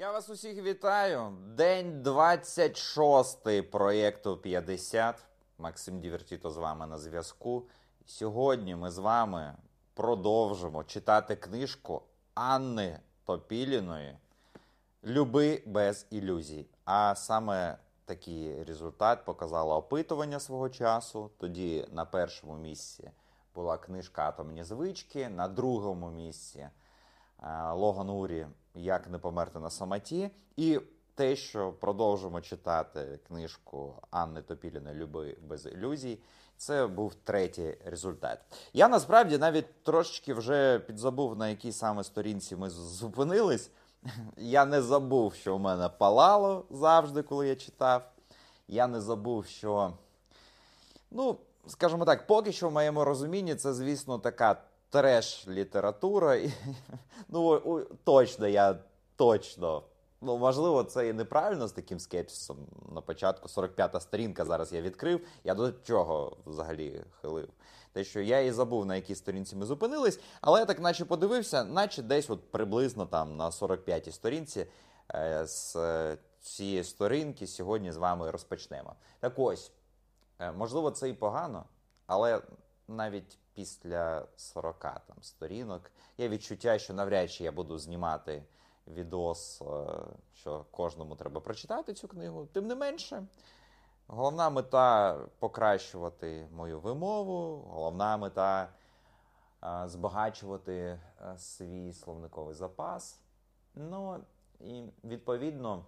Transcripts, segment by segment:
Я вас усіх вітаю. День 26 проєкту 50. Максим Дівертіто з вами на зв'язку. Сьогодні ми з вами продовжимо читати книжку Анни Топіліної Люби без ілюзій. А саме такий результат показало опитування свого часу. Тоді на першому місці була книжка Атомні звички, на другому місці е, Логан Урі Як не померти на самоті. І те, що продовжимо читати книжку Анни Топіліної Люби без ілюзій. Це був третій результат. Я насправді навіть трошечки вже підзабув, на якій саме сторінці ми зупинились. Я не забув, що в мене палало завжди, коли я читав. Я не забув, що, ну, скажімо так, поки що в моєму розумінні це, звісно, така треш-література. І, ну, точно, я точно. Ну, можливо, це і неправильно з таким скепсисом. На початку 45-та сторінка зараз я відкрив. Я до чого взагалі хилив? Те, що я і забув, на якій сторінці ми зупинились, але я так наче подивився, наче десь от приблизно там на 45-й сторінці е, з цієї сторінки сьогодні з вами розпочнемо. Так ось, е, можливо, це і погано, але навіть після 40 там сторінок є відчуття, що навряд чи я буду знімати відос, е, що кожному треба прочитати цю книгу. Тим не менше, головна мета покращувати мою вимову, головна мета е, збагачувати е, свій словниковий запас. Ну і відповідно,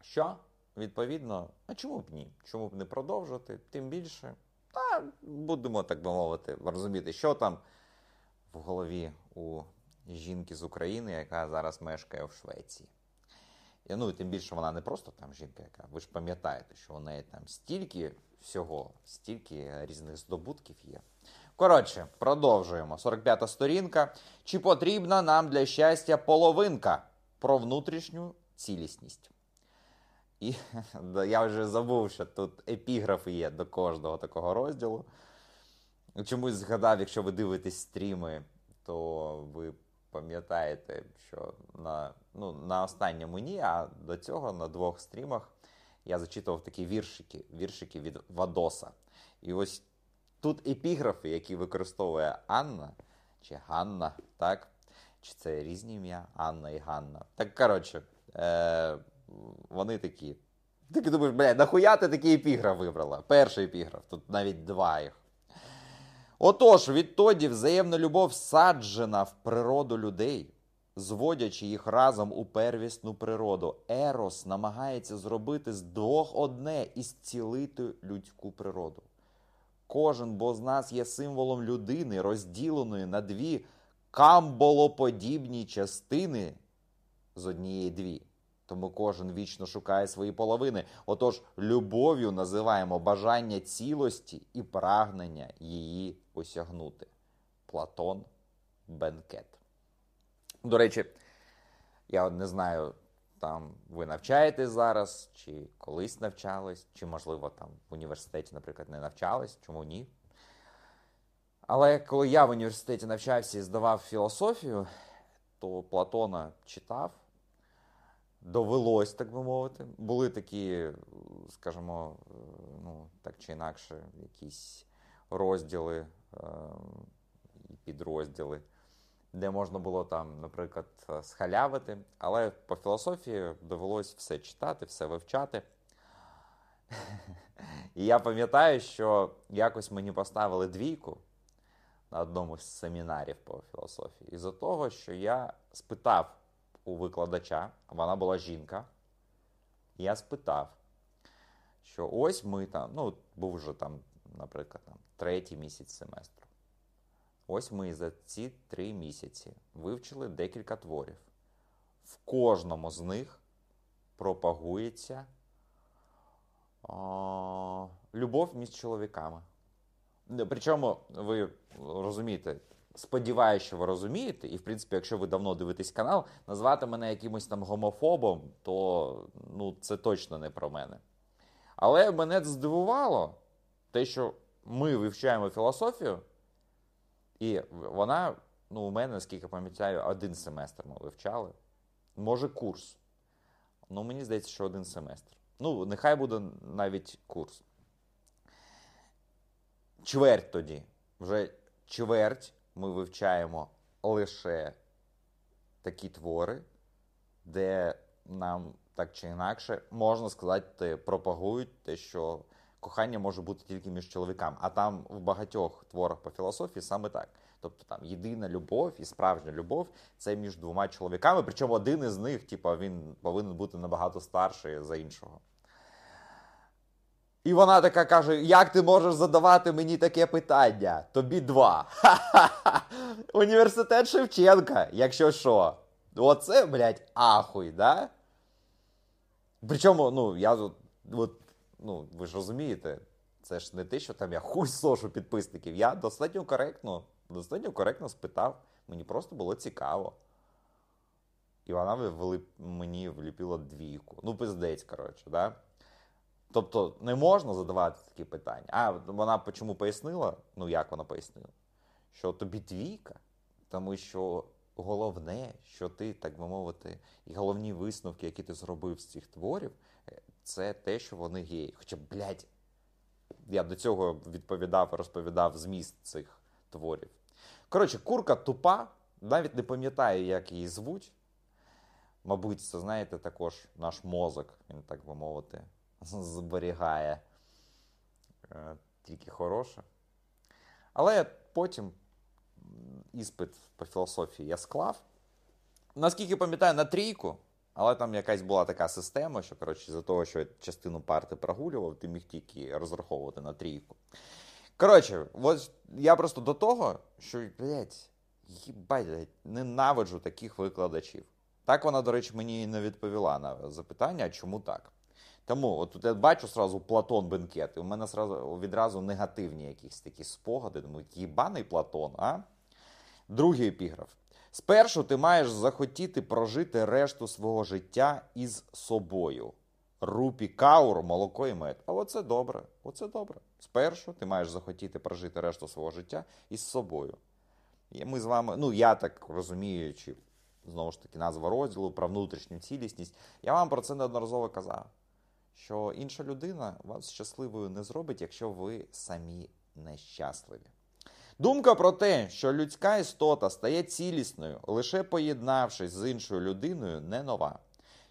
що? Відповідно, а чому б ні? Чому б не продовжувати? Тим більше, та будемо так би мовити, розуміти, що там в голові у жінки з України, яка зараз мешкає в Швеції. І, ну, тим більше вона не просто там жінка, яка. Ви ж пам'ятаєте, що у неї там стільки всього, стільки різних здобутків є. Коротше, продовжуємо. 45-та сторінка. Чи потрібна нам для щастя половинка про внутрішню цілісність? І я вже забув, що тут епіграфи є до кожного такого розділу. Чомусь згадав, якщо ви дивитесь стріми, то ви пам'ятаєте, що на ну, на останньому ні, а до цього на двох стрімах я зачитував такі віршики, віршики від Вадоса. І ось тут епіграфи, які використовує Анна чи Ганна, так? Чи це різні ім'я Анна і Ганна. Так, коротше, е- вони такі. Ти думаєш, блядь, нахуя ти такий епіграф вибрала? Перший епіграф, тут навіть два їх. Отож, відтоді взаємна любов саджена в природу людей, зводячи їх разом у первісну природу. Ерос намагається зробити з двох одне і зцілити людську природу. Кожен бо з нас є символом людини, розділеної на дві камболоподібні частини з однієї дві. Тому кожен вічно шукає свої половини. Отож, любов'ю називаємо бажання цілості і прагнення її осягнути. Платон Бенкет. До речі, я не знаю, там ви навчаєтесь зараз, чи колись навчались, чи, можливо, там в університеті, наприклад, не навчались, чому ні. Але коли я в університеті навчався і здавав філософію, то Платона читав довелось, так би мовити. Були такі, скажімо, ну, так чи інакше, якісь розділи е, і підрозділи, де можна було там, наприклад, схалявити. Але по філософії довелось все читати, все вивчати. І я пам'ятаю, що якось мені поставили двійку на одному з семінарів по філософії, із-за того, що я спитав у викладача, вона була жінка. Я спитав, що ось ми там, ну, був вже там, наприклад, там, третій місяць семестру. Ось ми за ці три місяці вивчили декілька творів. В кожному з них пропагується о, любов між чоловіками. Причому ви розумієте, Сподіваюся, що ви розумієте, і в принципі, якщо ви давно дивитесь канал, назвати мене якимось там гомофобом, то ну, це точно не про мене. Але мене здивувало те, що ми вивчаємо філософію, і вона, ну, у мене, наскільки пам'ятаю, один семестр ми вивчали, може курс. Ну, мені здається, що один семестр. Ну, нехай буде навіть курс. Чверть тоді. Вже чверть ми вивчаємо лише такі твори, де нам так чи інакше можна сказати, пропагують те, що кохання може бути тільки між чоловіками. А там в багатьох творах по філософії саме так. Тобто там єдина любов і справжня любов це між двома чоловіками. Причому один із них, типу, він повинен бути набагато старший за іншого. І вона така каже: Як ти можеш задавати мені таке питання? Тобі два. Ха-ха-ха. Університет Шевченка, якщо що. Оце, блядь, ахуй, да? Причому, ну, я тут, от, ну, ви ж розумієте, це ж не те, що там я хуй сошу підписників. Я достатньо коректно, достатньо коректно спитав. Мені просто було цікаво. І вона мені вліпила двійку. Ну, пиздець, коротше, да? Тобто не можна задавати такі питання. А вона чому пояснила? Ну, як вона пояснила? Що тобі двійка, тому що головне, що ти, так би мовити, і головні висновки, які ти зробив з цих творів, це те, що вони геї. Хоча, блядь, я до цього відповідав, розповідав зміст цих творів. Коротше, курка тупа, навіть не пам'ятаю, як її звуть. Мабуть, це, знаєте, також наш мозок, він, так би мовити, зберігає е, тільки хороше. Але потім іспит по філософії я склав. Наскільки пам'ятаю, на трійку, але там якась була така система, що, коротше, за того, що частину парти прогулював, ти міг тільки розраховувати на трійку. Коротше, от я просто до того, що, блядь, їбать, ненавиджу таких викладачів. Так вона, до речі, мені не відповіла на запитання, чому так. Тому, от тут я бачу сразу Платон бенкет, і у мене сразу, відразу негативні якісь такі спогади. Думаю, їбаний Платон, а? Другий епіграф. Спершу ти маєш захотіти прожити решту свого життя із собою. Рупі каур, молоко і мед. А оце добре. Оце добре. Спершу ти маєш захотіти прожити решту свого життя із собою. І ми з вами, ну я так розумію, чи знову ж таки назва розділу про внутрішню цілісність. Я вам про це неодноразово казав. Що інша людина вас щасливою не зробить, якщо ви самі нещасливі. Думка про те, що людська істота стає цілісною, лише поєднавшись з іншою людиною, не нова.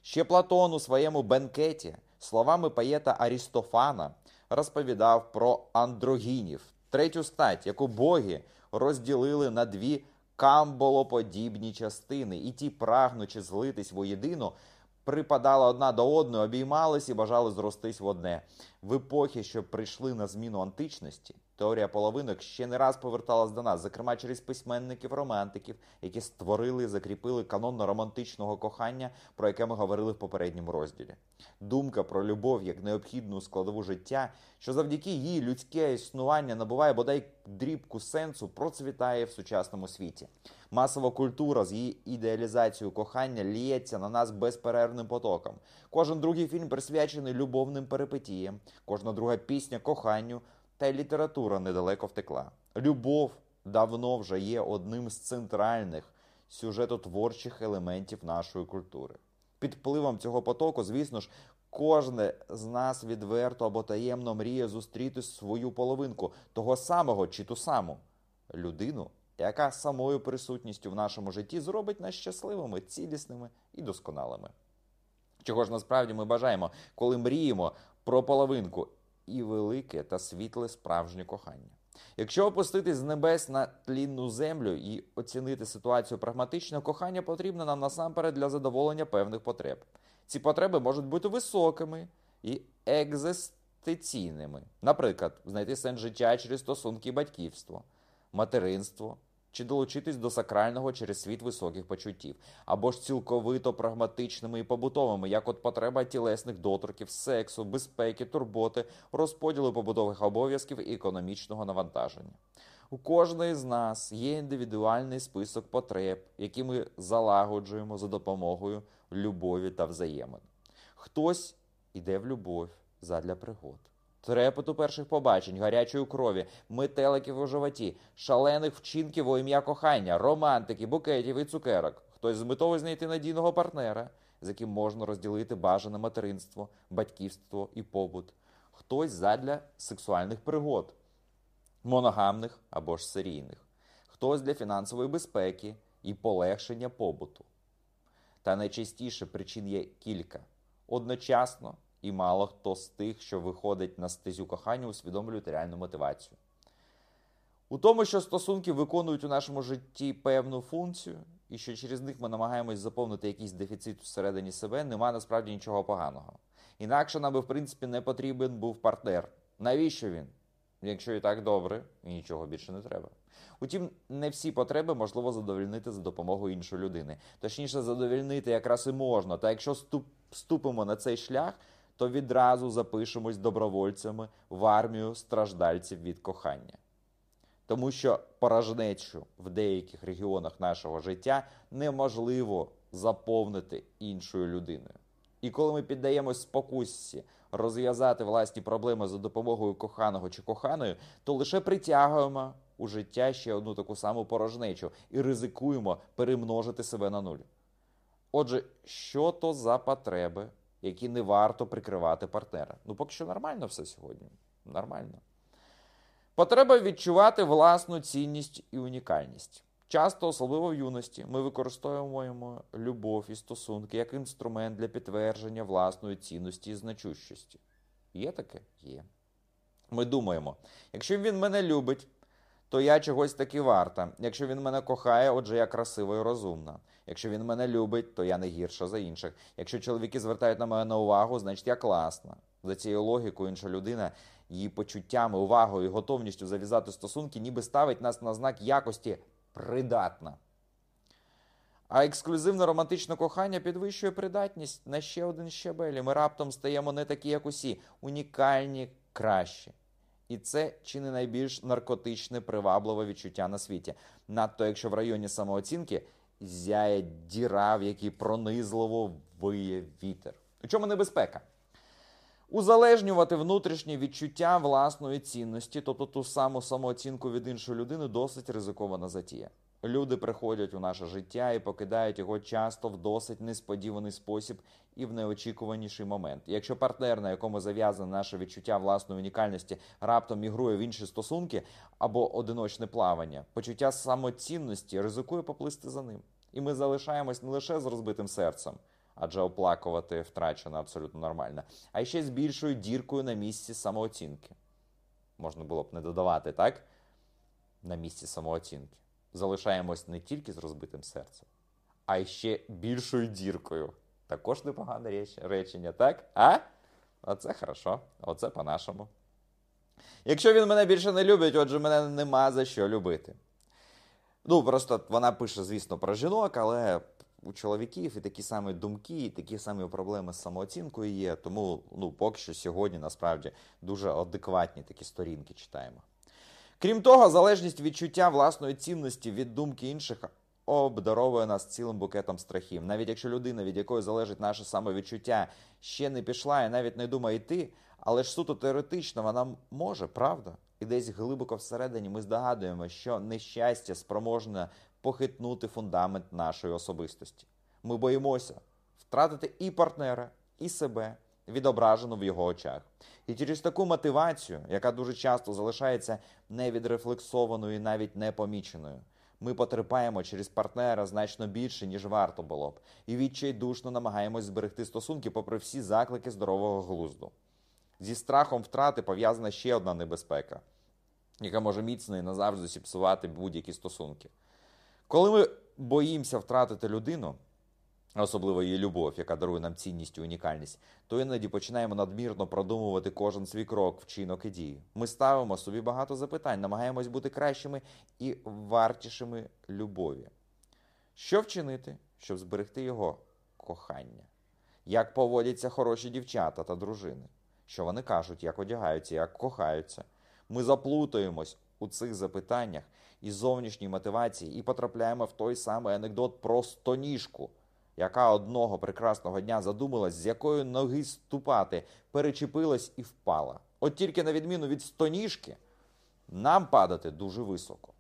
Ще Платон у своєму бенкеті словами поета Арістофана розповідав про андрогінів, третю стать, яку боги розділили на дві камболоподібні частини, і ті, прагнучи злитись воєдино, припадали одна до одної, обіймались і бажали зростись в одне. В епохи, що прийшли на зміну античності, теорія половинок ще не раз поверталась до нас, зокрема через письменників-романтиків, які створили і закріпили канон романтичного кохання, про яке ми говорили в попередньому розділі. Думка про любов як необхідну складову життя, що завдяки їй людське існування набуває бодай дрібку сенсу, процвітає в сучасному світі. Масова культура з її ідеалізацією кохання ліється на нас безперервним потоком. Кожен другий фільм присвячений любовним перипетіям, кожна друга пісня коханню, та й література недалеко втекла. Любов давно вже є одним з центральних сюжетотворчих елементів нашої культури. Під впливом цього потоку, звісно ж, кожне з нас відверто або таємно мріє зустріти свою половинку, того самого чи ту саму людину, яка самою присутністю в нашому житті зробить нас щасливими, цілісними і досконалими. Чого ж насправді ми бажаємо, коли мріємо про половинку і велике та світле справжнє кохання. Якщо опуститись з небес на тлінну землю і оцінити ситуацію прагматично, кохання потрібно нам насамперед для задоволення певних потреб. Ці потреби можуть бути високими і екзистенційними. Наприклад, знайти сенс життя через стосунки і батьківство, материнство чи долучитись до сакрального через світ високих почуттів, або ж цілковито прагматичними і побутовими, як от потреба тілесних доторків, сексу, безпеки, турботи, розподілу побутових обов'язків і економічного навантаження. У кожної з нас є індивідуальний список потреб, які ми залагоджуємо за допомогою любові та взаємин. Хтось іде в любов задля пригод. Трепету перших побачень, гарячої крові, метеликів у животі, шалених вчинків у ім'я кохання, романтики, букетів і цукерок. Хтось з метою знайти надійного партнера, з яким можна розділити бажане материнство, батьківство і побут, хтось задля сексуальних пригод, моногамних або ж серійних, хтось для фінансової безпеки і полегшення побуту. Та найчастіше причин є кілька. Одночасно і мало хто з тих, що виходить на стезю кохання, усвідомлюють реальну мотивацію. У тому, що стосунки виконують у нашому житті певну функцію, і що через них ми намагаємось заповнити якийсь дефіцит всередині себе, немає насправді нічого поганого. Інакше нам би, в принципі, не потрібен був партнер. Навіщо він? Якщо і так добре, і нічого більше не треба. Утім, не всі потреби можливо задовольнити за допомогою іншої людини. Точніше, задовольнити якраз і можна. Та якщо ступ, ступимо на цей шлях, то відразу запишемось добровольцями в армію страждальців від кохання. Тому що порожнечу в деяких регіонах нашого життя неможливо заповнити іншою людиною. І коли ми піддаємось спокусі розв'язати власні проблеми за допомогою коханого чи коханої, то лише притягуємо у життя ще одну таку саму порожнечу і ризикуємо перемножити себе на нуль. Отже, що то за потреби, які не варто прикривати партнера? Ну, поки що нормально все сьогодні. Нормально. Потреба відчувати власну цінність і унікальність. Часто, особливо в юності, ми використовуємо любов і стосунки як інструмент для підтвердження власної цінності і значущості. Є таке? Є. Ми думаємо, якщо він мене любить, то я чогось таки варта. Якщо він мене кохає, отже, я красива і розумна. Якщо він мене любить, то я не гірша за інших. Якщо чоловіки звертають на мене увагу, значить я класна. За цією логікою, інша людина її почуттями, увагою і готовністю зав'язати стосунки, ніби ставить нас на знак якості придатна. А ексклюзивне романтичне кохання підвищує придатність на ще один щабель. Ми раптом стаємо не такі, як усі, унікальні, кращі. І це чи не найбільш наркотичне, привабливе відчуття на світі. Надто якщо в районі самооцінки зяє діра, в якій пронизливо виє вітер. У чому небезпека? Узалежнювати внутрішнє відчуття власної цінності, тобто ту саму самооцінку від іншої людини, досить ризикована затія. Люди приходять у наше життя і покидають його часто в досить несподіваний спосіб і в неочікуваніший момент. Якщо партнер, на якому зав'язане наше відчуття власної унікальності, раптом мігрує в інші стосунки або одиночне плавання, почуття самоцінності ризикує поплисти за ним. І ми залишаємось не лише з розбитим серцем, адже оплакувати втрачено абсолютно нормально, а ще з більшою діркою на місці самооцінки. Можна було б не додавати, так? На місці самооцінки. Залишаємось не тільки з розбитим серцем, а й ще більшою діркою. Також непогане реч- речення, так? А? Оце хорошо, оце по-нашому. Якщо він мене більше не любить, отже, мене нема за що любити. Ну, просто вона пише, звісно, про жінок, але у чоловіків і такі самі думки, і такі самі проблеми з самооцінкою є. Тому ну, поки що сьогодні насправді дуже адекватні такі сторінки читаємо. Крім того, залежність відчуття власної цінності від думки інших обдаровує нас цілим букетом страхів. Навіть якщо людина, від якої залежить наше самовідчуття, ще не пішла і навіть не думає йти, але ж суто теоретично вона може, правда? І десь глибоко всередині ми здогадуємо, що нещастя спроможне похитнути фундамент нашої особистості. Ми боїмося втратити і партнера, і себе, відображено в його очах. І через таку мотивацію, яка дуже часто залишається невідрефлексованою і навіть непоміченою, ми потерпаємо через партнера значно більше, ніж варто було б, і відчайдушно намагаємось зберегти стосунки попри всі заклики здорового глузду. Зі страхом втрати пов'язана ще одна небезпека, яка може міцно і назавжди зіпсувати будь-які стосунки. Коли ми боїмося втратити людину, особливо її любов, яка дарує нам цінність і унікальність, то іноді починаємо надмірно продумувати кожен свій крок, вчинок і дії. Ми ставимо собі багато запитань, намагаємось бути кращими і вартішими любові. Що вчинити, щоб зберегти його кохання? Як поводяться хороші дівчата та дружини? Що вони кажуть, як одягаються, як кохаються? Ми заплутаємось у цих запитаннях і зовнішній мотивації і потрапляємо в той самий анекдот про стоніжку, яка одного прекрасного дня задумалась, з якої ноги ступати, перечепилась і впала. От тільки на відміну від стоніжки, нам падати дуже високо.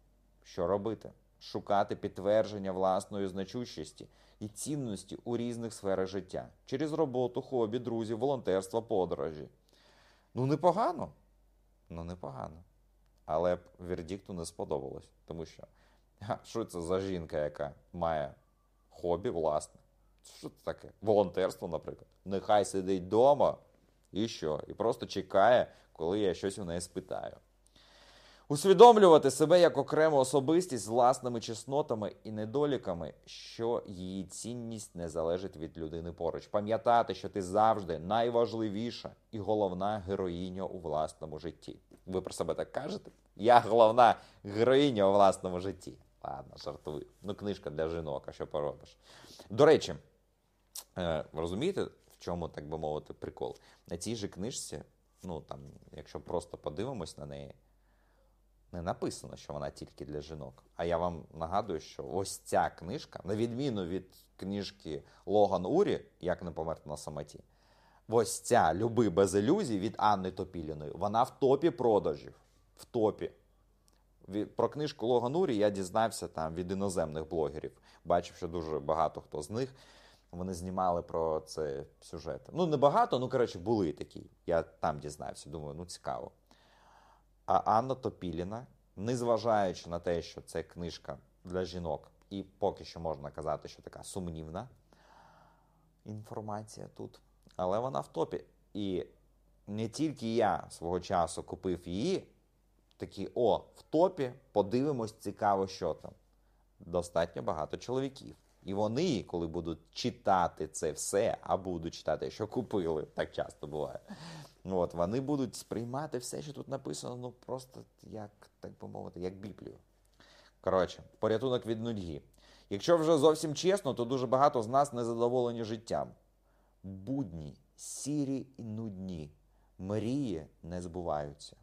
Що робити? шукати підтвердження власної значущості і цінності у різних сферах життя через роботу, хобі, друзів, волонтерство, подорожі. Ну, непогано. Ну, непогано. Але б вердикту не сподобалось, тому що що це за жінка, яка має хобі власне? Що це таке? Волонтерство, наприклад. Нехай сидить вдома і що? І просто чекає, коли я щось у неї спитаю. Усвідомлювати себе як окрему особистість з власними чеснотами і недоліками, що її цінність не залежить від людини поруч. Пам'ятати, що ти завжди найважливіша і головна героїня у власному житті. Ви про себе так кажете? Я головна героїня у власному житті. Ладно, жартую. Ну, книжка для жінок, а що поробиш. До речі, розумієте, в чому, так би мовити, прикол? На цій же книжці, ну там, якщо просто подивимось на неї не написано, що вона тільки для жінок. А я вам нагадую, що ось ця книжка, на відміну від книжки Логан Урі, як не померти на самоті, ось ця Люби без ілюзій від Анни Топіліної, вона в топі продажів. В топі. Про книжку Логан Урі я дізнався там від іноземних блогерів. Бачив, що дуже багато хто з них. Вони знімали про це сюжет. Ну, не багато, ну коротше, були такі. Я там дізнався. Думаю, ну цікаво. А Анна Топіліна, незважаючи на те, що це книжка для жінок, і поки що можна казати, що така сумнівна інформація тут, але вона в топі. І не тільки я свого часу купив її, такі, о, в топі, подивимось, цікаво, що там. Достатньо багато чоловіків. І вони, коли будуть читати це все, а будуть читати, що купили, так часто буває. От, Вони будуть сприймати все, що тут написано, ну просто як, так би мовити, як Біблію. Коротше, порятунок від нудьги. Якщо вже зовсім чесно, то дуже багато з нас незадоволені життям. Будні, сірі і нудні, мрії не збуваються.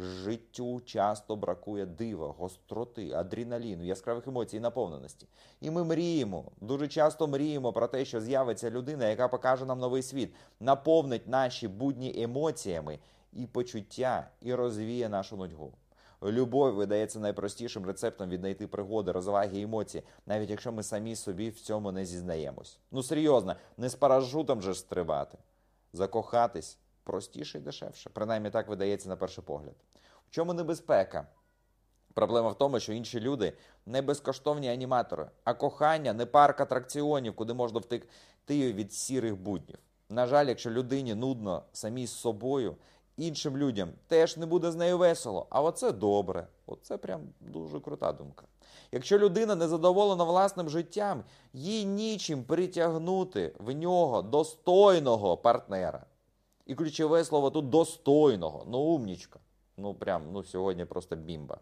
Життю часто бракує дива, гостроти, адреналіну, яскравих емоцій, наповненості. І ми мріємо, дуже часто мріємо про те, що з'явиться людина, яка покаже нам новий світ, наповнить наші будні емоціями і почуття, і розвіє нашу нудьгу. Любов видається найпростішим рецептом віднайти пригоди, розваги емоції, навіть якщо ми самі собі в цьому не зізнаємось. Ну серйозно, не з парашутом же стрибати. Закохатись простіше і дешевше. Принаймні так видається на перший погляд. Чому небезпека? Проблема в тому, що інші люди не безкоштовні аніматори, а кохання не парк атракціонів, куди можна втекти від сірих буднів. На жаль, якщо людині нудно самій з собою, іншим людям теж не буде з нею весело. А оце добре. Оце прям дуже крута думка. Якщо людина не задоволена власним життям, їй нічим притягнути в нього достойного партнера. І ключове слово тут достойного, ну умнічка. Ну прям ну сьогодні просто бімба.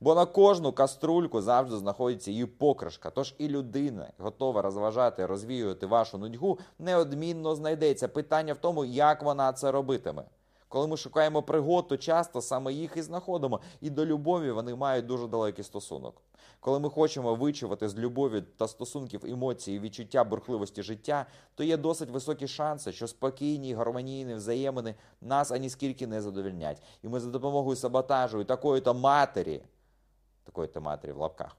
Бо на кожну каструльку завжди знаходиться її покришка. Тож і людина готова розважати, розвіювати вашу нудьгу, неодмінно знайдеться. Питання в тому, як вона це робитиме. Коли ми шукаємо пригод, то часто саме їх і знаходимо. І до любові вони мають дуже далекий стосунок. Коли ми хочемо вичувати з любові та стосунків емоції, відчуття бурхливості життя, то є досить високі шанси, що спокійні, гармонійні взаємини нас аніскільки не задовільнять. І ми за допомогою саботажу і такої-то матері, такої-то матері в лапках,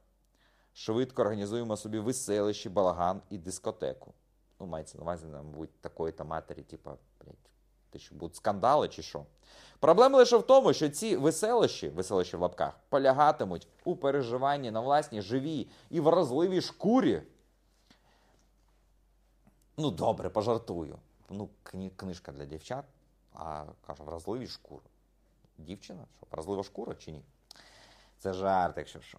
швидко організуємо собі веселище, балаган і дискотеку. Ну, мається на увазі, мабуть, такої-то матері, типа, блядь, ти що будуть скандали чи що? Проблема лише в тому, що ці веселощі, веселощі в лапках, полягатимуть у переживанні на власній живій і вразливій шкурі. Ну, добре, пожартую. Ну, книжка для дівчат, а каже, вразливі шкури. Дівчина? Що, вразлива шкура чи ні? Це жарт, якщо що.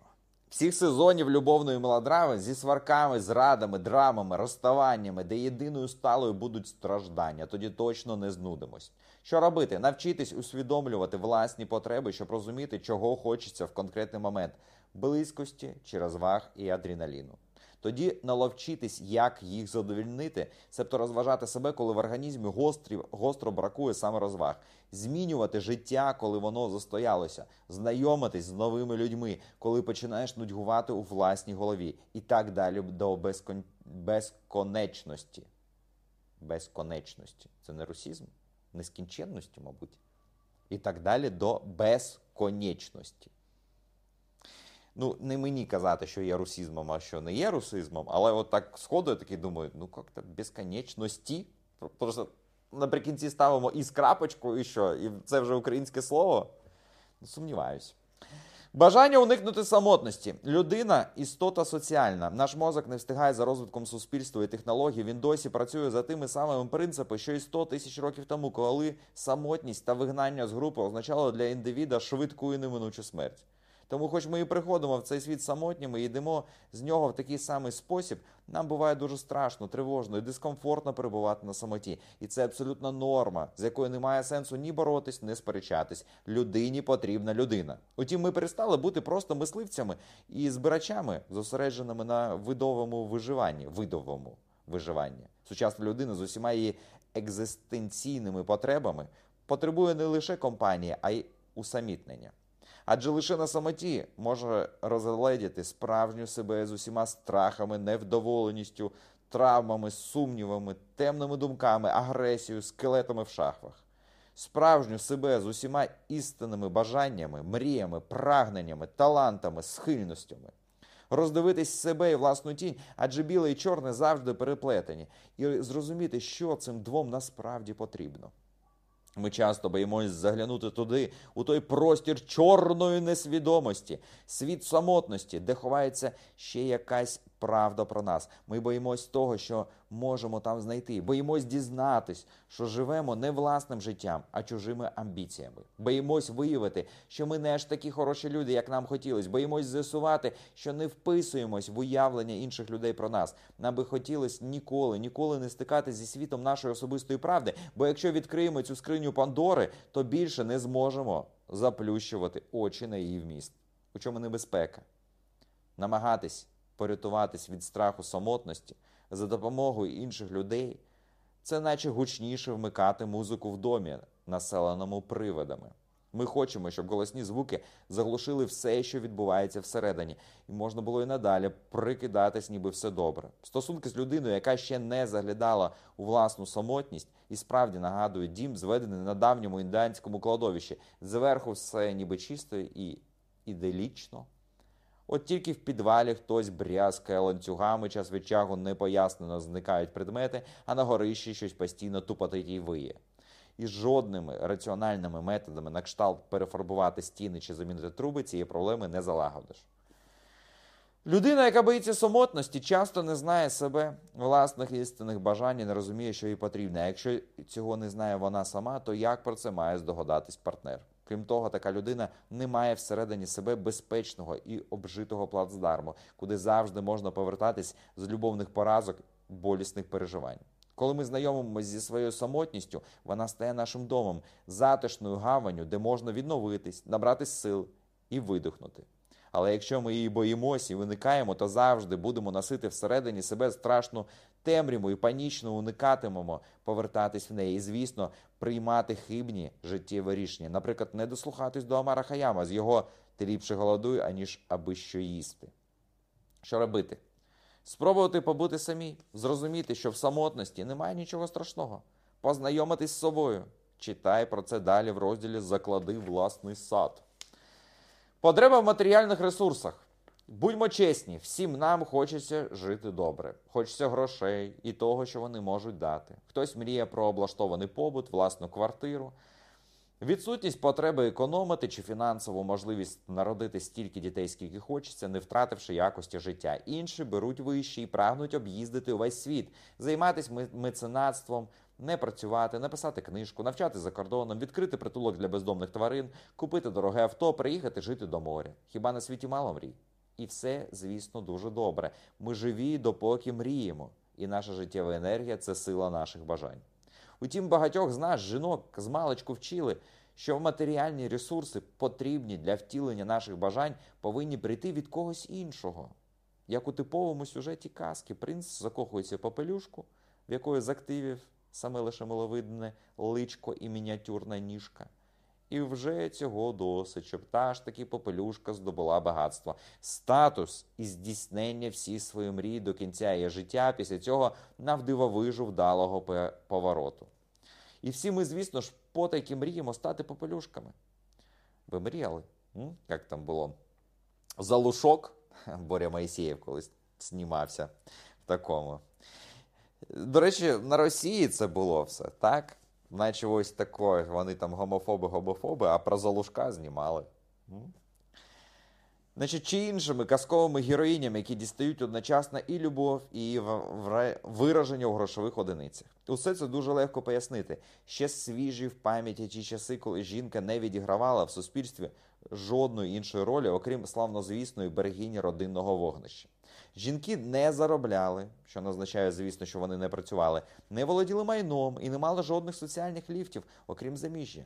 Всіх сезонів любовної мелодрами зі сварками, зрадами, драмами, розставаннями, де єдиною сталою будуть страждання, тоді точно не знудимось. Що робити? Навчитись усвідомлювати власні потреби, щоб розуміти, чого хочеться в конкретний момент близькості чи розваг і адреналіну. Тоді наловчитись, як їх задовільнити, себто розважати себе, коли в організмі гострі, гостро бракує саме розваг, змінювати життя, коли воно застоялося, знайомитись з новими людьми, коли починаєш нудьгувати у власній голові, і так далі до безкон... безконечності. Безконечності. Це не русізм, нескінченності, мабуть. І так далі до безконечності. Ну, не мені казати, що є русізмом, а що не є русизмом, але от так сходу я такий думаю, ну як-то безконечності. Просто наприкінці ставимо із крапочку, і що? І це вже українське слово? Ну, Сумніваюсь. Бажання уникнути самотності. Людина істота соціальна. Наш мозок не встигає за розвитком суспільства і технологій. Він досі працює за тими самими принципами, що й 100 тисяч років тому, коли самотність та вигнання з групи означало для індивіда швидку і неминучу смерть. Тому, хоч ми і приходимо в цей світ самотніми і йдемо з нього в такий самий спосіб, нам буває дуже страшно, тривожно і дискомфортно перебувати на самоті. І це абсолютна норма, з якою немає сенсу ні боротись, ні сперечатись. Людині потрібна людина. Утім, ми перестали бути просто мисливцями і збирачами, зосередженими на видовому виживанні. Видовому виживанні. Сучасна людина з усіма її екзистенційними потребами потребує не лише компанії, а й усамітнення. Адже лише на самоті може розгледіти справжню себе з усіма страхами, невдоволеністю, травмами, сумнівами, темними думками, агресією, скелетами в шахвах. Справжню себе з усіма істинними бажаннями, мріями, прагненнями, талантами, схильностями. Роздивитись себе і власну тінь, адже біле і чорне завжди переплетені, і зрозуміти, що цим двом насправді потрібно. Ми часто боїмось заглянути туди, у той простір чорної несвідомості, світ самотності, де ховається ще якась правда про нас. Ми боїмось того, що можемо там знайти. Боїмось дізнатись, що живемо не власним життям, а чужими амбіціями. Боїмось виявити, що ми не аж такі хороші люди, як нам хотілось. Боїмось з'ясувати, що не вписуємось в уявлення інших людей про нас. Нам би хотілося ніколи, ніколи не стикатися зі світом нашої особистої правди. Бо якщо відкриємо цю скриню Пандори, то більше не зможемо заплющувати очі на її вміст. У чому небезпека? Намагатись порятуватись від страху самотності за допомогою інших людей, це наче гучніше вмикати музику в домі, населеному привидами. Ми хочемо, щоб голосні звуки заглушили все, що відбувається всередині, і можна було і надалі прикидатись, ніби все добре. Стосунки з людиною, яка ще не заглядала у власну самотність, і справді нагадують дім, зведений на давньому індіанському кладовищі. Зверху все ніби чисто і іделічно. От тільки в підвалі хтось брязкає ланцюгами, час від часу непояснено зникають предмети, а на горищі щось постійно тупотить і виє. І жодними раціональними методами на кшталт перефарбувати стіни чи замінити труби цієї проблеми не залагодиш. Людина, яка боїться самотності, часто не знає себе, власних істинних бажань і не розуміє, що їй потрібно. Якщо цього не знає вона сама, то як про це має здогадатись партнер? Крім того, така людина не має всередині себе безпечного і обжитого плацдарму, куди завжди можна повертатись з любовних поразок, болісних переживань. Коли ми знайомимося зі своєю самотністю, вона стає нашим домом, затишною гаванню, де можна відновитись, набрати сил і видихнути. Але якщо ми її боїмося і виникаємо, то завжди будемо носити всередині себе страшну темряву і панічно уникатимемо повертатись в неї. І, звісно, приймати хибні життєві рішення. Наприклад, не дослухатись до Амара Хаяма з його ти ліпше голодуй, аніж аби що їсти. Що робити? Спробувати побути самі, зрозуміти, що в самотності немає нічого страшного, познайомитись з собою. Читай про це далі в розділі Заклади власний сад. Потреба в матеріальних ресурсах. Будьмо чесні, всім нам хочеться жити добре. Хочеться грошей і того, що вони можуть дати. Хтось мріє про облаштований побут, власну квартиру. Відсутність потреби економити чи фінансову можливість народити стільки дітей, скільки хочеться, не втративши якості життя. Інші беруть вищі і прагнуть об'їздити увесь світ, займатися меценатством, не працювати, написати книжку, навчати за кордоном, відкрити притулок для бездомних тварин, купити дороге авто, приїхати жити до моря. Хіба на світі мало мрій? І все, звісно, дуже добре. Ми живі, допоки мріємо, і наша життєва енергія це сила наших бажань. Утім, багатьох з нас, жінок, з маличку вчили, що матеріальні ресурси, потрібні для втілення наших бажань, повинні прийти від когось іншого. Як у типовому сюжеті казки, принц закохується в попелюшку, в якої з активів саме лише миловидне личко і мініатюрна ніжка. І вже цього досить, щоб та ж таки попелюшка здобула багатство, статус і здійснення всі свої мрії до кінця її життя, після цього навдивовижу вдалого повороту. І всі ми, звісно ж, потайки мріємо стати попелюшками. Ви мріяли? М? Як там було? залушок. Боря Моїсеєв колись знімався в такому. До речі, на Росії це було все, так? Наче ось таке, вони там гомофоби, гомофоби, а про залушка знімали. Значить, чи іншими казковими героїнями, які дістають одночасно і любов, і вираження у грошових одиницях. Усе це дуже легко пояснити. Ще свіжі в пам'яті ті часи, коли жінка не відігравала в суспільстві жодної іншої ролі, окрім славнозвісної берегині родинного вогнища. Жінки не заробляли, що не означає, звісно, що вони не працювали, не володіли майном і не мали жодних соціальних ліфтів, окрім заміжжя.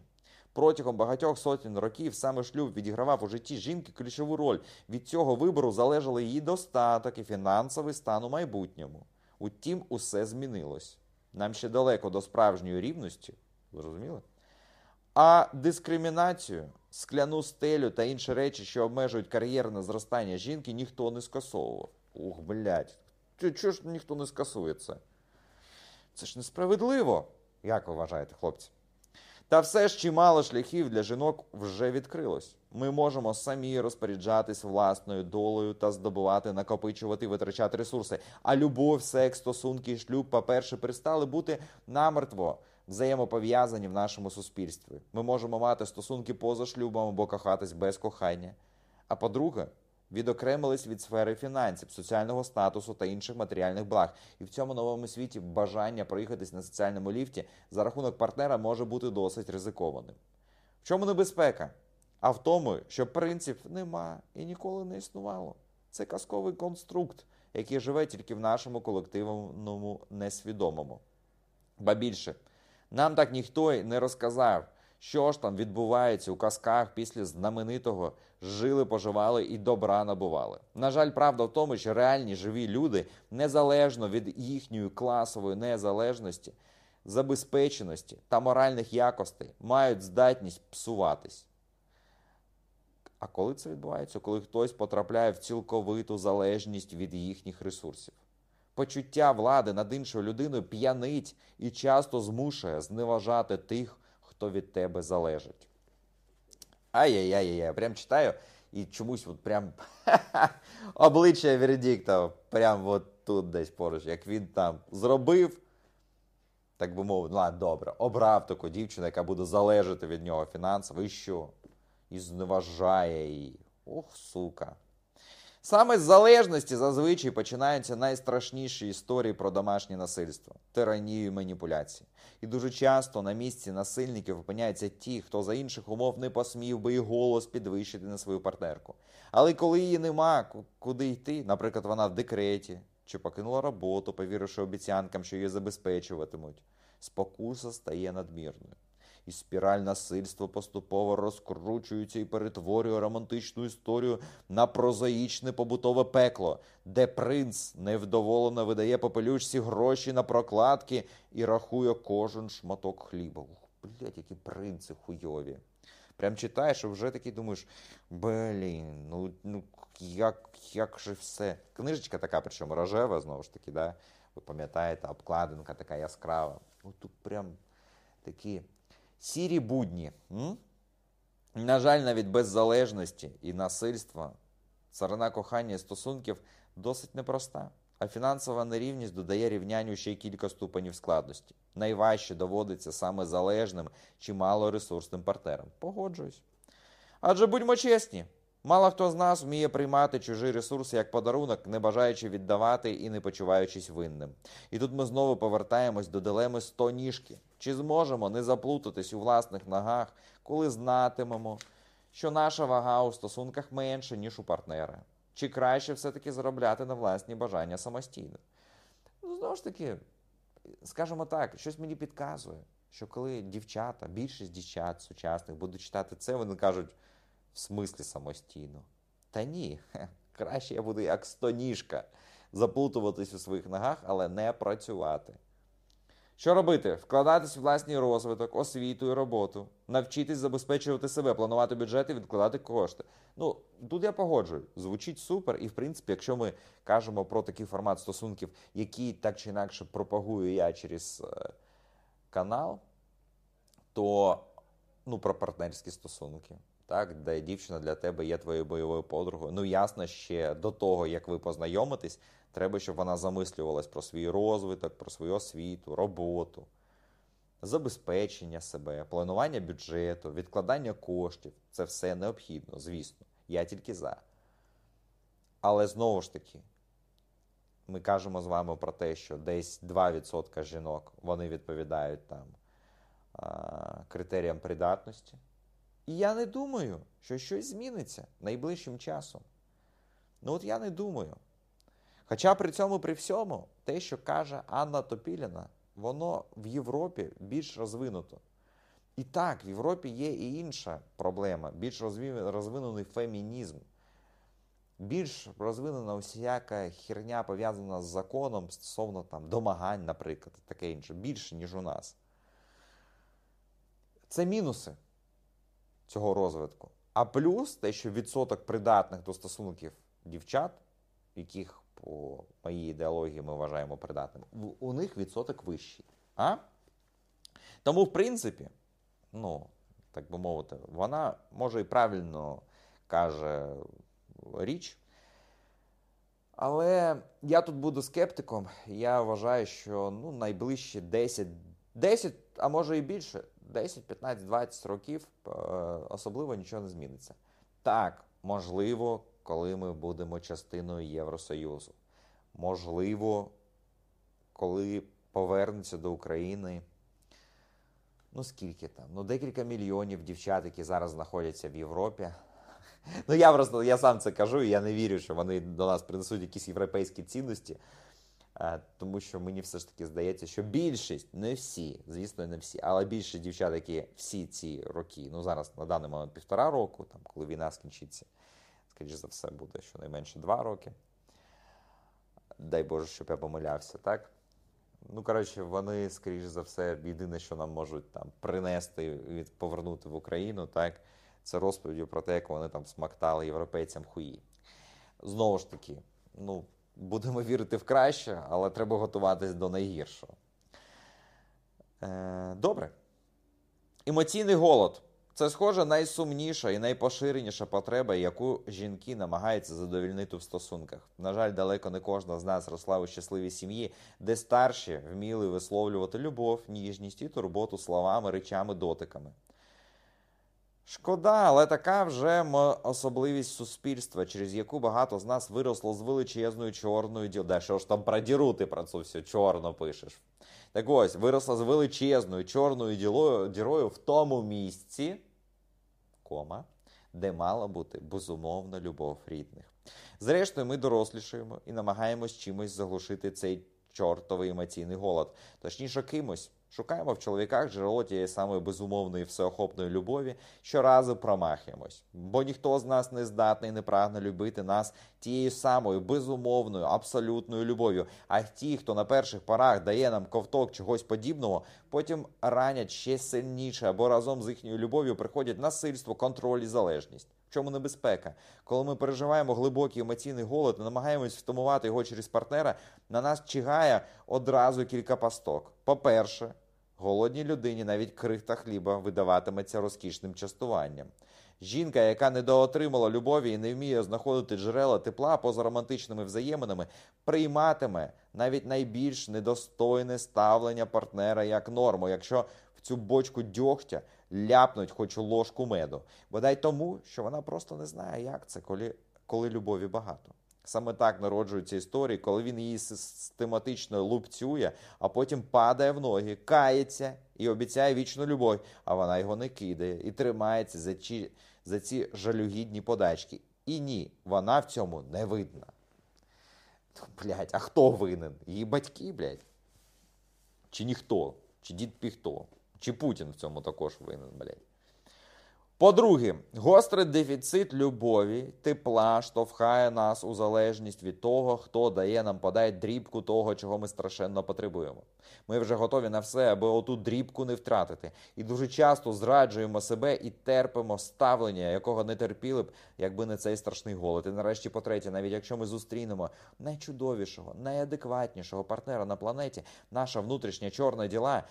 Протягом багатьох сотень років саме шлюб відігравав у житті жінки ключову роль. Від цього вибору залежали її достаток і фінансовий стан у майбутньому. Утім, усе змінилось. Нам ще далеко до справжньої рівності, зрозуміли? А дискримінацію, скляну стелю та інші речі, що обмежують кар'єрне зростання жінки, ніхто не скасовував. Ух, блядь, чого ж ніхто не скасує це? Це ж несправедливо, як ви вважаєте, хлопці? Та все ж чимало шляхів для жінок вже відкрилось. Ми можемо самі розпоряджатись власною долею та здобувати, накопичувати витрачати ресурси. А любов, секс, стосунки і шлюб, по-перше, перестали бути намертво взаємопов'язані в нашому суспільстві. Ми можемо мати стосунки поза шлюбом або кохатись без кохання. А по-друге, відокремились від сфери фінансів, соціального статусу та інших матеріальних благ. І в цьому новому світі бажання проїхатись на соціальному ліфті за рахунок партнера може бути досить ризикованим. В чому небезпека? А в тому, що принцип нема і ніколи не існувало. Це казковий конструкт, який живе тільки в нашому колективному несвідомому. Ба більше, нам так ніхто й не розказав, що ж там відбувається у казках після знаменитого жили, поживали і добра набували. На жаль, правда в тому, що реальні живі люди, незалежно від їхньої класової незалежності, забезпеченості та моральних якостей, мають здатність псуватись. А коли це відбувається? Коли хтось потрапляє в цілковиту залежність від їхніх ресурсів. Почуття влади над іншою людиною п'янить і часто змушує зневажати тих, хто від тебе залежить. Ай-яй-яй-яй, прям читаю і чомусь от прям обличчя Вердикта прям от тут десь поруч, як він там зробив, так би мовити, ну, ладно, добре, обрав таку дівчину, яка буде залежати від нього фінансово, і що? І зневажає її. Ох, сука. Саме з залежності зазвичай починаються найстрашніші історії про домашнє насильство, тиранію і маніпуляції. І дуже часто на місці насильників опиняються ті, хто за інших умов не посмів би і голос підвищити на свою партнерку. Але коли її нема, куди йти, наприклад, вона в декреті чи покинула роботу, повіривши обіцянкам, що її забезпечуватимуть, спокуса стає надмірною і спіраль насильства поступово розкручується і перетворює романтичну історію на прозаїчне побутове пекло, де принц невдоволено видає попелючці гроші на прокладки і рахує кожен шматок хліба. Ух, блядь, які принци хуйові. Прям читаєш і вже такий думаєш, блін, ну ну як як же все. Книжечка така, причому рожева, знову ж таки, да? ви пам'ятаєте, обкладинка така яскрава. Ну тут прям такі Сірі будні. М? На жаль, навіть без залежності і насильства царина кохання і стосунків досить непроста. А фінансова нерівність додає рівнянню ще й кілька ступенів складності. Найважче доводиться саме залежним чи малоресурсним партнерам. Погоджуюсь. Адже будьмо чесні, мало хто з нас вміє приймати чужі ресурси як подарунок, не бажаючи віддавати і не почуваючись винним. І тут ми знову повертаємось до дилеми сто ніжки. Чи зможемо не заплутатись у власних ногах, коли знатимемо, що наша вага у стосунках менша, ніж у партнера? Чи краще все-таки заробляти на власні бажання самостійно? Ну, знову ж таки, скажімо так, щось мені підказує, що коли дівчата, більшість дівчат сучасних будуть читати це, вони кажуть, в смислі самостійно. Та ні, краще я буду як стоніжка заплутуватись у своїх ногах, але не працювати. Що робити? Вкладатись в власний розвиток, освіту і роботу, навчитись забезпечувати себе, планувати бюджет і відкладати кошти. Ну, тут я погоджую, звучить супер, і в принципі, якщо ми кажемо про такий формат стосунків, який так чи інакше пропагую я через е, канал, то ну, про партнерські стосунки, так, де дівчина для тебе є твоєю бойовою подругою. Ну, ясно, ще до того, як ви познайомитесь, треба, щоб вона замислювалась про свій розвиток, про свою освіту, роботу, забезпечення себе, планування бюджету, відкладання коштів. Це все необхідно, звісно. Я тільки за. Але знову ж таки, ми кажемо з вами про те, що десь 2% жінок вони відповідають там критеріям придатності. І я не думаю, що щось зміниться найближчим часом. Ну, от я не думаю. Хоча при цьому, при всьому, те, що каже Анна Топіліна, воно в Європі більш розвинуто. І так, в Європі є і інша проблема, більш розвинений фемінізм, більш розвинена усяка херня пов'язана з законом стосовно там домагань, наприклад, таке інше, більше, ніж у нас. Це мінуси цього розвитку. А плюс те, що відсоток придатних до стосунків дівчат, яких по моїй ідеології ми вважаємо придатними, у них відсоток вищий. А? Тому, в принципі, ну, так би мовити, вона може і правильно каже річ. Але я тут буду скептиком. Я вважаю, що ну, найближчі 10, 10, а може і більше 10, 15, 20 років е, особливо нічого не зміниться. Так, можливо, коли ми будемо частиною Євросоюзу. Можливо, коли повернуться до України. Ну, скільки там? Ну, декілька мільйонів дівчат, які зараз знаходяться в Європі. Ну, я просто я сам це кажу, і я не вірю, що вони до нас принесуть якісь європейські цінності. Е, тому що мені все ж таки здається, що більшість, не всі, звісно, не всі, але більше дівчат, які всі ці роки, ну зараз на даний момент півтора року, там, коли війна скінчиться, скоріш за все, буде щонайменше два роки. Дай Боже, щоб я помилявся, так? Ну, коротше, вони, скоріш за все, єдине, що нам можуть там принести і повернути в Україну, так, це розповіді про те, як вони там смактали європейцям хуї. Знову ж таки, ну будемо вірити в краще, але треба готуватись до найгіршого. Е, Добре. Емоційний голод. Це, схоже, найсумніша і найпоширеніша потреба, яку жінки намагаються задовільнити в стосунках. На жаль, далеко не кожна з нас росла у щасливій сім'ї, де старші вміли висловлювати любов, ніжність і турботу словами, речами, дотиками. Шкода, але така вже особливість суспільства, через яку багато з нас виросло з величезною чорною ділою. Що ж там про діру ти про це все чорно пишеш? Так ось, виросла з величезною чорною дірою в тому місці, кома, де мала бути безумовна любов рідних. Зрештою, ми дорослішаємо і намагаємось чимось заглушити цей чортовий емоційний голод, точніше, кимось. Шукаємо в чоловіках джерело тієї самої безумовної всеохопної любові, щоразу промахуємось. Бо ніхто з нас не здатний не прагне любити нас тією самою безумовною, абсолютною любов'ю. А ті, хто на перших порах дає нам ковток чогось подібного, потім ранять ще сильніше або разом з їхньою любов'ю приходять насильство, контроль і залежність. Чому небезпека? Коли ми переживаємо глибокий емоційний голод намагаємось втамувати його через партнера, на нас чигає одразу кілька пасток. По-перше, голодній людині навіть крихта хліба видаватиметься розкішним частуванням. Жінка, яка недоотримала любові і не вміє знаходити джерела тепла поза романтичними взаєминами, прийматиме навіть найбільш недостойне ставлення партнера як норму, якщо в цю бочку дьогтя ляпнуть хоч ложку меду. Бодай тому, що вона просто не знає, як це, коли, коли любові багато. Саме так народжуються історії, коли він її систематично лупцює, а потім падає в ноги, кається і обіцяє вічну любов, а вона його не кидає і тримається за ці, за ці жалюгідні подачки. І ні, вона в цьому не видна. Блять, а хто винен? Її батьки, блядь? Чи ніхто? Чи дід піхто? Чи Путін в цьому також винен, блядь? По-друге, гострий дефіцит любові, тепла штовхає нас у залежність від того, хто дає нам подай дрібку того, чого ми страшенно потребуємо. Ми вже готові на все, аби оту дрібку не втратити. І дуже часто зраджуємо себе і терпимо ставлення, якого не терпіли б, якби не цей страшний голод. І нарешті, по-третє, навіть якщо ми зустрінемо найчудовішого, найадекватнішого партнера на планеті, наша внутрішня чорна діла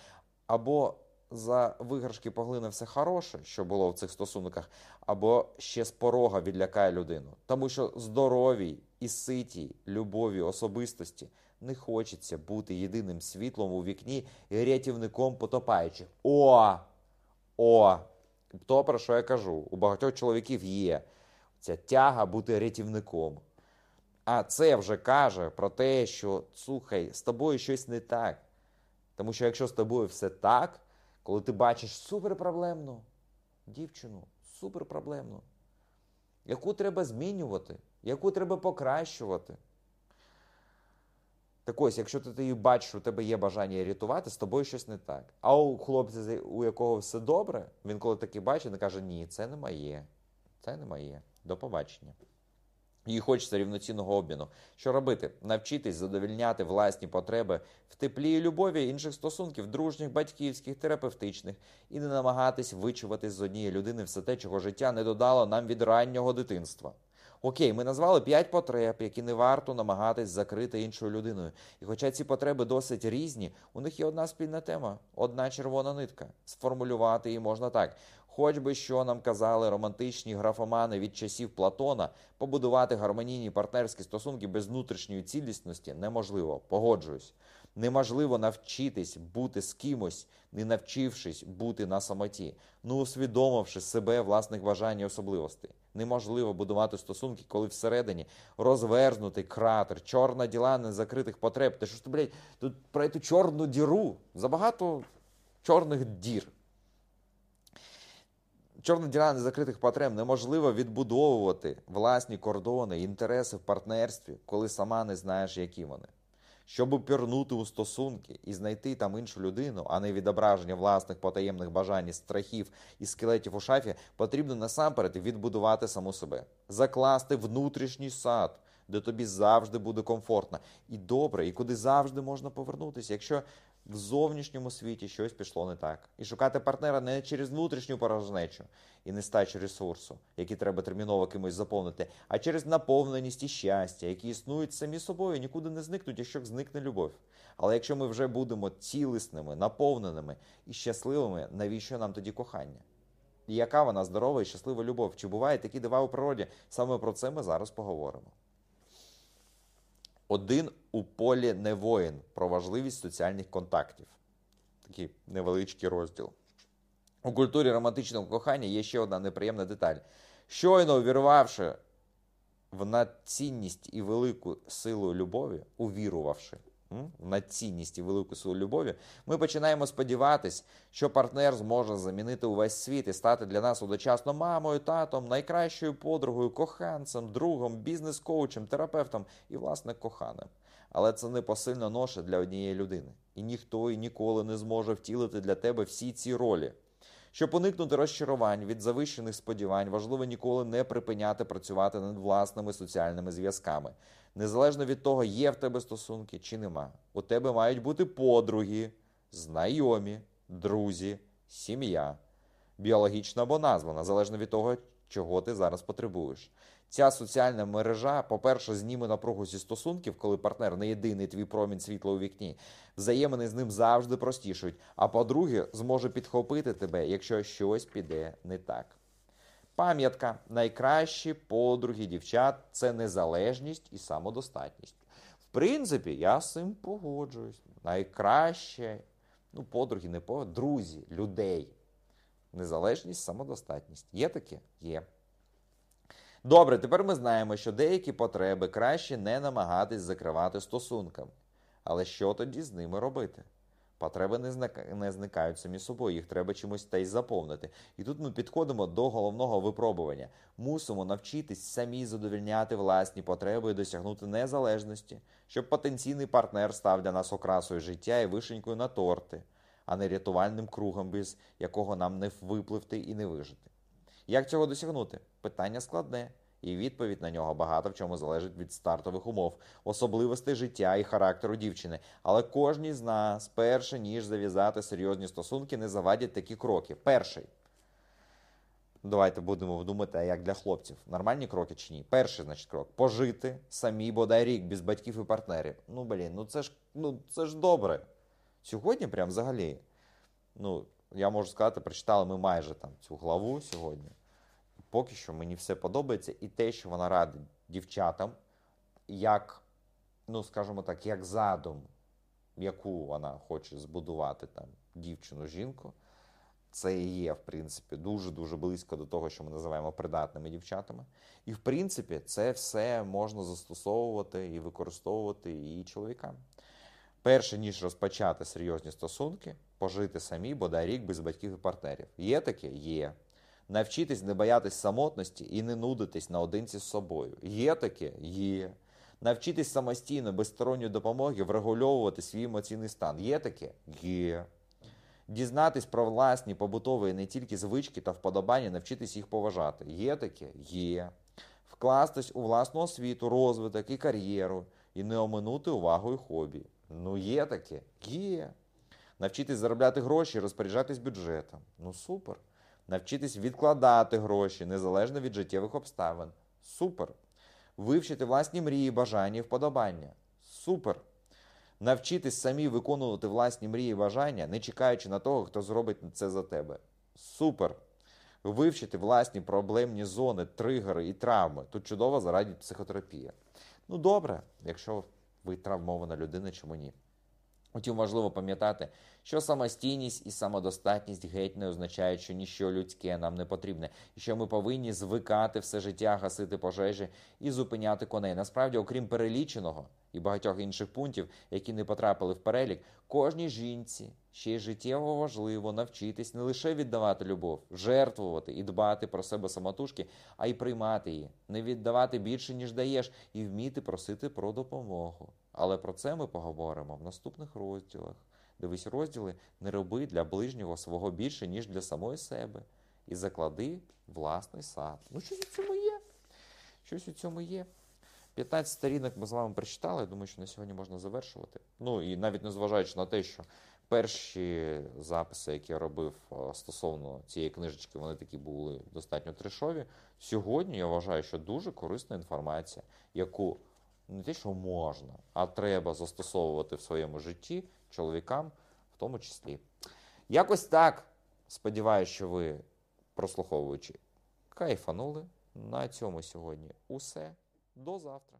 або за виграшки поглине все хороше, що було в цих стосунках, або ще з порога відлякає людину. Тому що здоровій і ситій любові особистості не хочеться бути єдиним світлом у вікні і рятівником потопаючих. О! О! То, про що я кажу, у багатьох чоловіків є ця тяга бути рятівником. А це вже каже про те, що слухай, з тобою щось не так. Тому що якщо з тобою все так, коли ти бачиш суперпроблемну дівчину, суперпроблемну, яку треба змінювати, яку треба покращувати. Так ось, якщо ти її бачиш, у тебе є бажання рятувати, з тобою щось не так. А у хлопця, у якого все добре, він коли таке бачить, він каже: Ні, це не моє. Це не моє. До побачення. Їй хочеться рівноцінного обміну. Що робити? Навчитись задовільняти власні потреби в теплі і любові інших стосунків, дружніх, батьківських, терапевтичних, і не намагатись вичувати з однієї людини все те, чого життя не додало нам від раннього дитинства. Окей, ми назвали п'ять потреб, які не варто намагатись закрити іншою людиною. І хоча ці потреби досить різні, у них є одна спільна тема, одна червона нитка. Сформулювати її можна так. Хоч би що нам казали романтичні графомани від часів Платона, побудувати гармонійні партнерські стосунки без внутрішньої цілісності неможливо. Погоджуюсь. Неможливо навчитись бути з кимось, не навчившись бути на самоті, не усвідомивши себе власних бажань і особливостей. Неможливо будувати стосунки, коли всередині розверзнутий кратер, чорна діла незакритих потреб. Та що ж ти, блядь, тут про цю чорну діру забагато чорних дір. Чорна діра незакритих потреб неможливо відбудовувати власні кордони, інтереси в партнерстві, коли сама не знаєш, які вони. Щоб упірнути у стосунки і знайти там іншу людину, а не відображення власних потаємних бажань, страхів і скелетів у шафі, потрібно насамперед відбудувати саму себе, закласти внутрішній сад, де тобі завжди буде комфортно. І добре, і куди завжди можна повернутися, якщо в зовнішньому світі щось пішло не так. І шукати партнера не через внутрішню порожнечу і нестачу ресурсу, які треба терміново кимось заповнити, а через наповненість і щастя, які існують самі собою, нікуди не зникнуть, якщо зникне любов. Але якщо ми вже будемо цілісними, наповненими і щасливими, навіщо нам тоді кохання? І яка вона здорова і щаслива любов? Чи бувають такі дива у природі? Саме про це ми зараз поговоримо. Один у полі не воїн про важливість соціальних контактів. Такий невеличкий розділ. У культурі романтичного кохання є ще одна неприємна деталь. Щойно увірвавши в надцінність і велику силу любові, увірувавши на цінність і велику силу любові, ми починаємо сподіватись, що партнер зможе замінити увесь світ і стати для нас одночасно мамою, татом, найкращою подругою, коханцем, другом, бізнес-коучем, терапевтом і, власне, коханим. Але це не посильна ноша для однієї людини. І ніхто і ніколи не зможе втілити для тебе всі ці ролі. Щоб уникнути розчарувань від завищених сподівань, важливо ніколи не припиняти працювати над власними соціальними зв'язками. Незалежно від того, є в тебе стосунки чи нема. У тебе мають бути подруги, знайомі, друзі, сім'я, біологічна або названа, залежно від того, чого ти зараз потребуєш. Ця соціальна мережа, по-перше, зніме напругу зі стосунків, коли партнер не єдиний твій промінь світла у вікні. Взаємини з ним завжди простішують. А по-друге, зможе підхопити тебе, якщо щось піде не так. Пам'ятка, найкращі подруги дівчат це незалежність і самодостатність. В принципі, я з цим погоджуюсь. Найкраще, ну, подруги, не подруги, друзі, людей. Незалежність, самодостатність. Є таке? Є. Добре, тепер ми знаємо, що деякі потреби краще не намагатись закривати стосунками. Але що тоді з ними робити? Потреби не зникають самі собою, їх треба чимось та й заповнити. І тут ми підходимо до головного випробування. Мусимо навчитись самі задовільняти власні потреби і досягнути незалежності, щоб потенційний партнер став для нас окрасою життя і вишенькою на торти, а не рятувальним кругом, без якого нам не випливти і не вижити. Як цього досягнути? Питання складне, і відповідь на нього багато в чому залежить від стартових умов, особливостей життя і характеру дівчини. Але кожній з нас, перше ніж зав'язати серйозні стосунки, не завадять такі кроки. Перший. Давайте будемо думати, а як для хлопців. Нормальні кроки чи ні? Перший, значить, крок пожити самі бодай рік без батьків і партнерів. Ну, блін, ну це ж ну це ж добре. Сьогодні, прям взагалі, ну, я можу сказати, прочитали ми майже там цю главу сьогодні. Поки що мені все подобається, і те, що вона радить дівчатам, як, ну скажімо так, як задум, яку вона хоче збудувати там дівчину, жінку, це є, в принципі, дуже-дуже близько до того, що ми називаємо придатними дівчатами. І, в принципі, це все можна застосовувати і використовувати і чоловікам. Перше, ніж розпочати серйозні стосунки, пожити самі, бодай рік без батьків і партнерів. Є таке? Є. Навчитись не боятись самотності і не нудитись наодинці з собою. Є таке? Є. Навчитись самостійно, без сторонньої допомоги врегульовувати свій емоційний стан. Є таке? Є. Дізнатись про власні побутові не тільки звички та вподобання, навчитись їх поважати. Є таке? Є. Вкластись у власну освіту, розвиток і кар'єру, і не оминути увагою хобі. Ну, є таке? Є. Навчитись заробляти гроші розпоряджатись бюджетом. Ну супер. Навчитись відкладати гроші незалежно від життєвих обставин. Супер. Вивчити власні мрії, бажання і вподобання. Супер. Навчитись самі виконувати власні мрії і бажання, не чекаючи на того, хто зробить це за тебе. Супер. Вивчити власні проблемні зони, тригери і травми. Тут чудово зарадить психотерапія. Ну добре, якщо ви травмована людина, чому ні? Утім, важливо пам'ятати, що самостійність і самодостатність геть не означають, що ніщо людське нам не потрібне, і що ми повинні звикати все життя гасити пожежі і зупиняти коней. Насправді, окрім переліченого і багатьох інших пунктів, які не потрапили в перелік, кожній жінці ще й життєво важливо навчитись не лише віддавати любов, жертвувати і дбати про себе самотужки, а й приймати її, не віддавати більше, ніж даєш, і вміти просити про допомогу. Але про це ми поговоримо в наступних розділах. Дивись розділи, не роби для ближнього свого більше, ніж для самої себе. І заклади власний сад. Ну, щось у цьому є. Щось у цьому є. 15 сторінок ми з вами прочитали. Я думаю, що на сьогодні можна завершувати. Ну і навіть незважаючи на те, що перші записи, які я робив е, стосовно цієї книжечки, вони такі були достатньо трешові. Сьогодні я вважаю, що дуже корисна інформація, яку не те, що можна, а треба застосовувати в своєму житті чоловікам, в тому числі. Якось так. Сподіваюсь, що ви, прослуховуючи, кайфанули. На цьому сьогодні усе. До завтра.